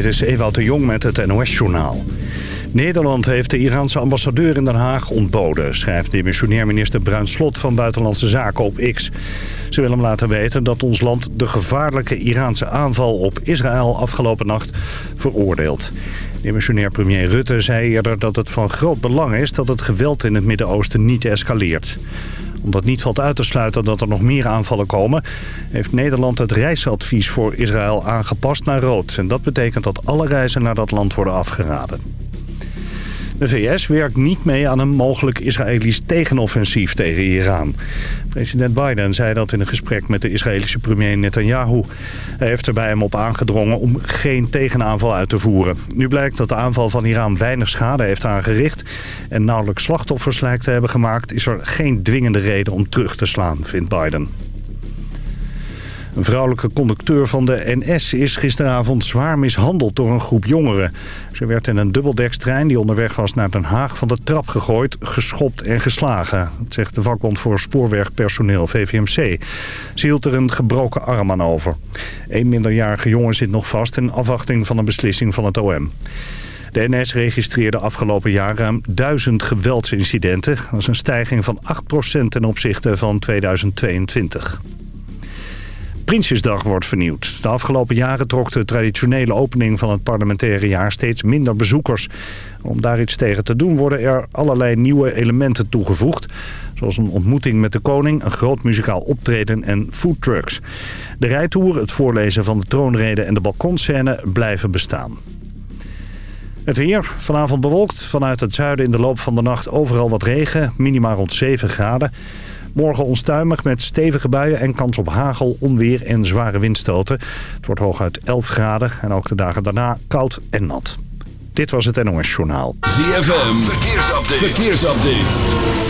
Dit is Ewout de Jong met het NOS-journaal. Nederland heeft de Iraanse ambassadeur in Den Haag ontboden... schrijft demissionair minister Bruin Slot van Buitenlandse Zaken op X. Ze wil hem laten weten dat ons land de gevaarlijke Iraanse aanval op Israël afgelopen nacht veroordeelt. Demissionair premier Rutte zei eerder dat het van groot belang is... dat het geweld in het Midden-Oosten niet escaleert omdat niet valt uit te sluiten dat er nog meer aanvallen komen... heeft Nederland het reisadvies voor Israël aangepast naar rood. En dat betekent dat alle reizen naar dat land worden afgeraden. De VS werkt niet mee aan een mogelijk Israëlisch tegenoffensief tegen Iran. President Biden zei dat in een gesprek met de Israëlische premier Netanyahu. Hij heeft er bij hem op aangedrongen om geen tegenaanval uit te voeren. Nu blijkt dat de aanval van Iran weinig schade heeft aangericht... en nauwelijks slachtoffers lijkt te hebben gemaakt... is er geen dwingende reden om terug te slaan, vindt Biden. Een vrouwelijke conducteur van de NS is gisteravond zwaar mishandeld door een groep jongeren. Ze werd in een dubbeldekstrein die onderweg was naar Den Haag van de trap gegooid, geschopt en geslagen. Dat zegt de vakbond voor spoorwegpersoneel VVMC. Ze hield er een gebroken arm aan over. Een minderjarige jongen zit nog vast in afwachting van een beslissing van het OM. De NS registreerde afgelopen jaar ruim duizend geweldsincidenten. Dat is een stijging van 8% ten opzichte van 2022. Prinsjesdag wordt vernieuwd. De afgelopen jaren trok de traditionele opening van het parlementaire jaar steeds minder bezoekers. Om daar iets tegen te doen worden er allerlei nieuwe elementen toegevoegd. Zoals een ontmoeting met de koning, een groot muzikaal optreden en foodtrucks. De rijtour, het voorlezen van de troonrede en de balkonscène blijven bestaan. Het weer, vanavond bewolkt. Vanuit het zuiden in de loop van de nacht overal wat regen. Minima rond 7 graden. Morgen onstuimig met stevige buien en kans op hagel, onweer en zware windstoten. Het wordt hooguit 11 graden en ook de dagen daarna koud en nat. Dit was het NOS Journaal. ZFM, verkeersupdate. verkeersupdate.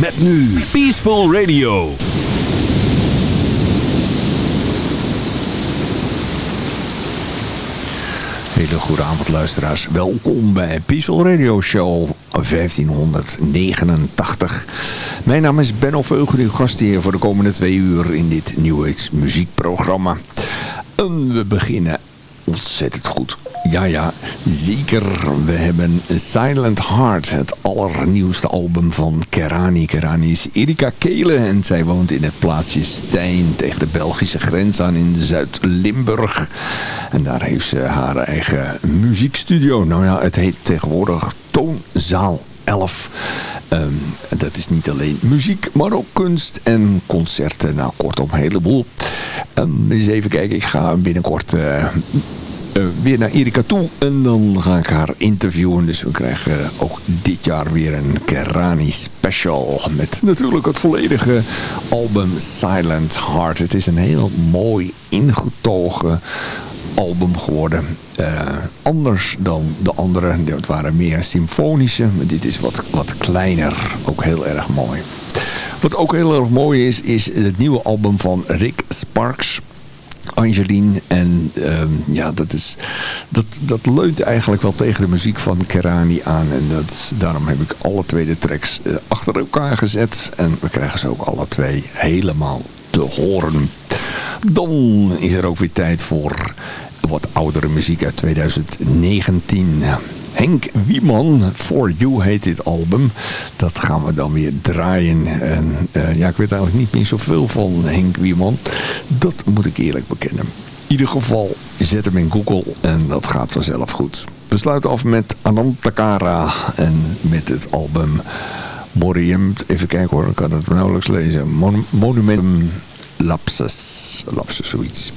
Met nu Peaceful Radio. Hele goede avond luisteraars. Welkom bij Peaceful Radio Show 1589. Mijn naam is Benno Veugel, uw gastheer voor de komende twee uur in dit New Age muziekprogramma. En we beginnen ontzettend goed. Ja, ja, zeker. We hebben Silent Heart, het allernieuwste album van Kerani. Kerani is Erika Kelen en zij woont in het plaatsje Stijn tegen de Belgische grens aan in Zuid-Limburg. En daar heeft ze haar eigen muziekstudio. Nou ja, het heet tegenwoordig Toonzaal 11. Um, ehm, dat is niet alleen muziek, maar ook kunst en concerten. Nou, kortom, een heleboel. Um, eens even kijken, ik ga binnenkort... Uh, uh, weer naar Erika toe. En dan ga ik haar interviewen. Dus we krijgen ook dit jaar weer een Kerani special. Met natuurlijk het volledige album Silent Heart. Het is een heel mooi ingetogen album geworden. Uh, anders dan de andere. Dat waren meer symfonische. Maar dit is wat, wat kleiner. Ook heel erg mooi. Wat ook heel erg mooi is, is het nieuwe album van Rick Sparks. Angeline. En ehm, ja, dat, is, dat, dat leunt eigenlijk wel tegen de muziek van Kerani aan. En dat, daarom heb ik alle twee de tracks uh, achter elkaar gezet. En we krijgen ze ook alle twee helemaal te horen. Dan is er ook weer tijd voor wat oudere muziek uit 2019. Henk Wieman, For You heet dit album. Dat gaan we dan weer draaien. En uh, ja, ik weet eigenlijk niet meer zoveel van Henk Wieman. Dat moet ik eerlijk bekennen. In ieder geval, zet hem in Google en dat gaat vanzelf goed. We sluiten af met Anand Takara en met het album Monument. Even kijken hoor, ik kan het nauwelijks lezen. Mon Monumentum Lapsus. Lapsus, zoiets.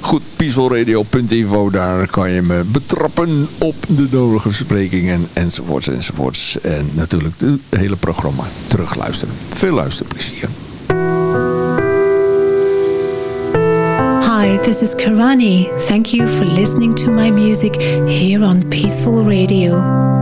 Goed, peacefulradio.info, daar kan je me betrappen op de nodige besprekingen enzovoorts enzovoorts. En natuurlijk het hele programma terugluisteren. Veel luisterplezier. Hi, this is Karani. Thank you for listening to my music here on Peaceful Radio.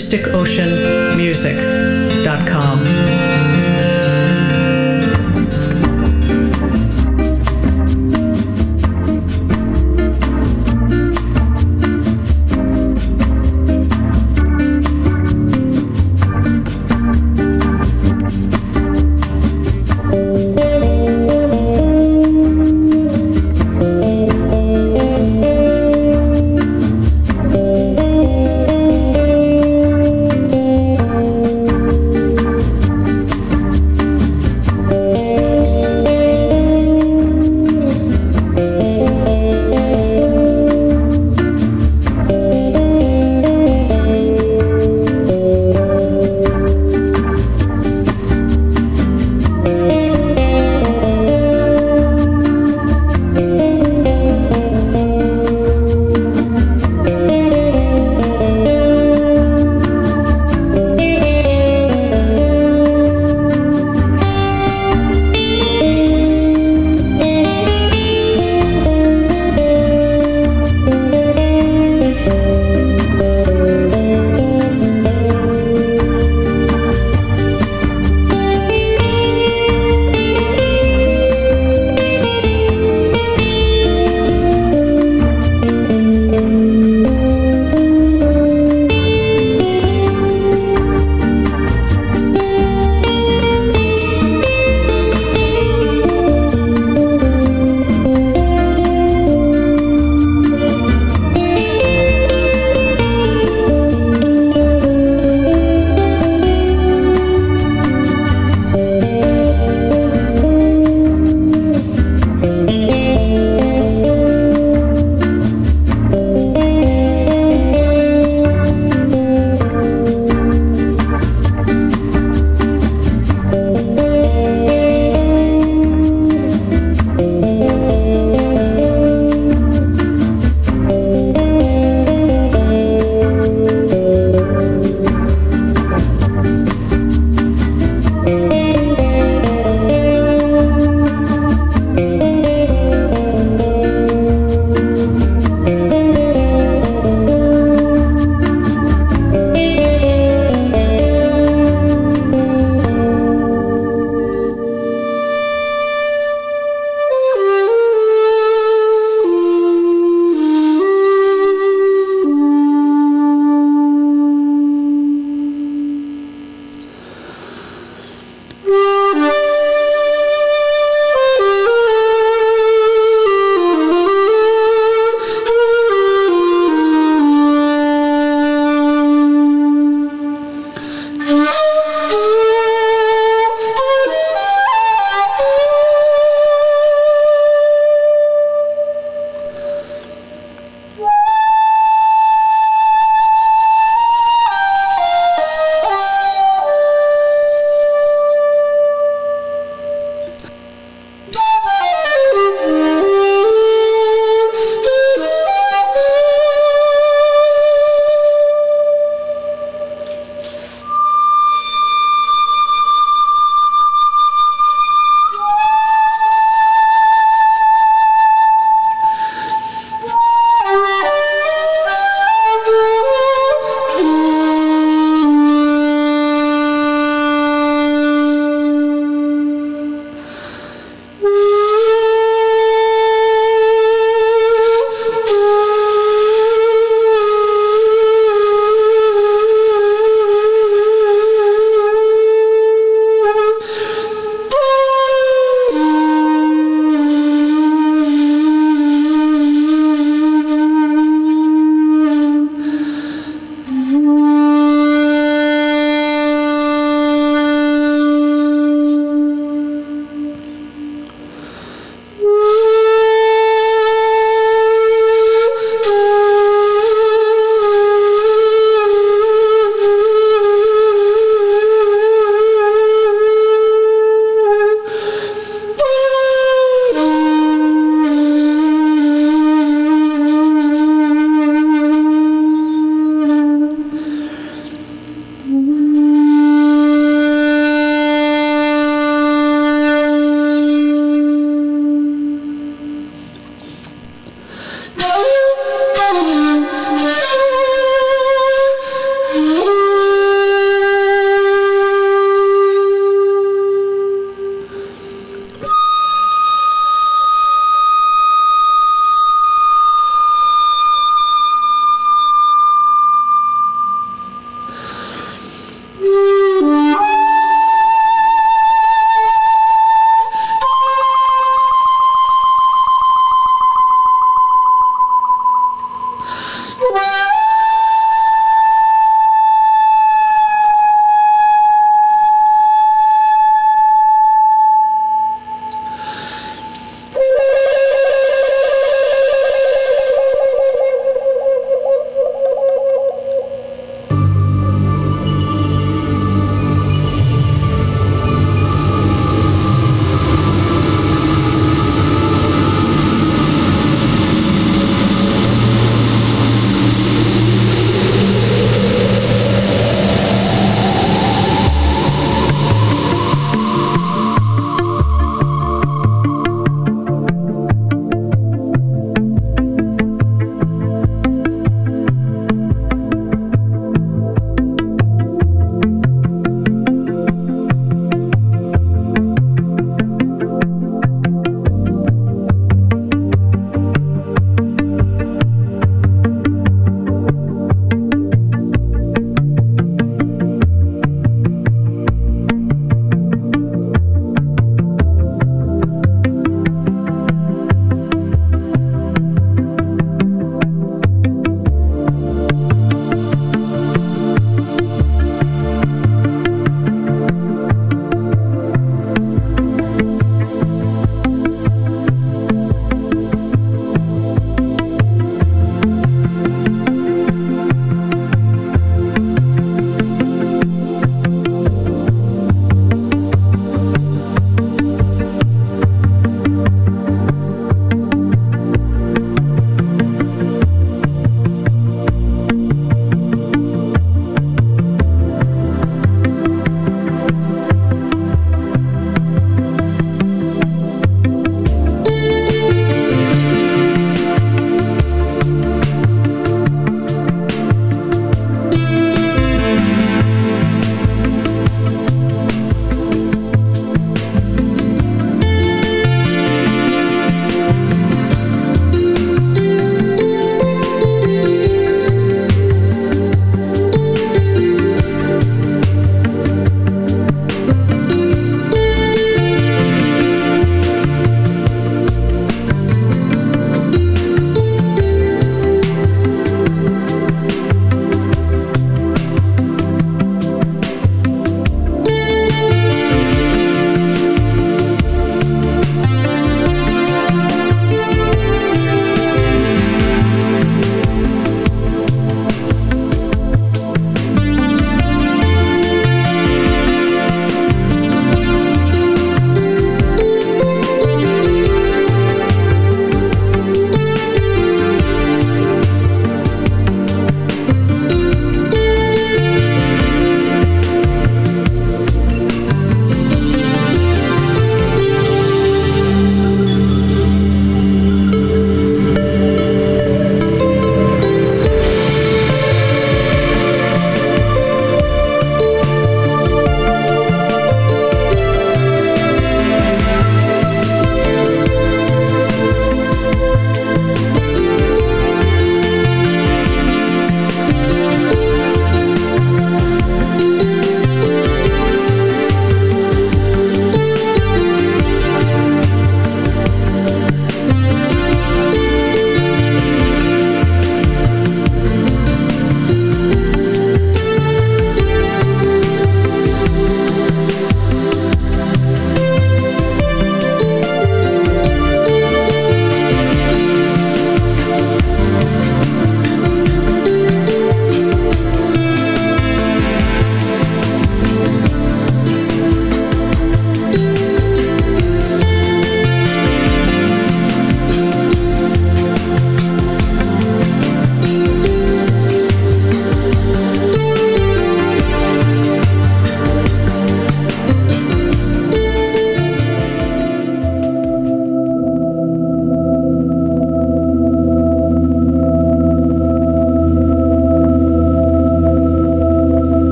Acoustic Ocean.